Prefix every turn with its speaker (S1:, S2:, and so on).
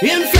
S1: In